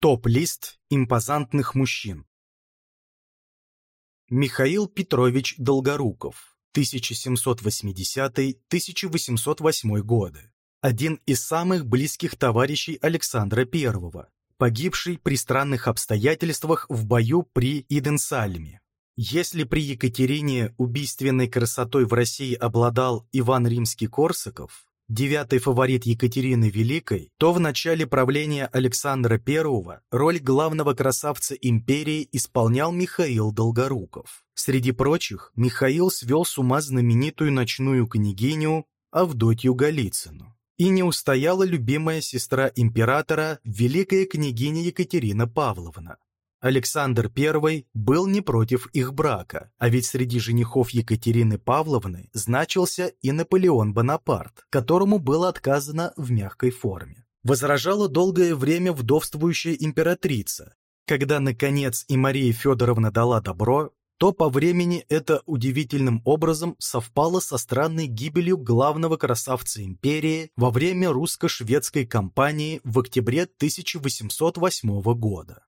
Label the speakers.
Speaker 1: Топ-лист импозантных мужчин. Михаил Петрович Долгоруков, 1780-1808 годы. Один из самых близких товарищей Александра I, погибший при странных обстоятельствах в бою при Иденсальме. Если при Екатерине убийственной красотой в России обладал Иван Римский-Корсаков, девятый фаворит Екатерины Великой, то в начале правления Александра I роль главного красавца империи исполнял Михаил Долгоруков. Среди прочих, Михаил свел с ума знаменитую ночную княгиню Авдотью Голицыну. И не устояла любимая сестра императора, великая княгиня Екатерина Павловна. Александр I был не против их брака, а ведь среди женихов Екатерины Павловны значился и Наполеон Бонапарт, которому было отказано в мягкой форме. Возражала долгое время вдовствующая императрица. Когда, наконец, и Мария Федоровна дала добро, то по времени это удивительным образом совпало со странной гибелью главного красавца империи во время русско-шведской кампании в октябре 1808 года.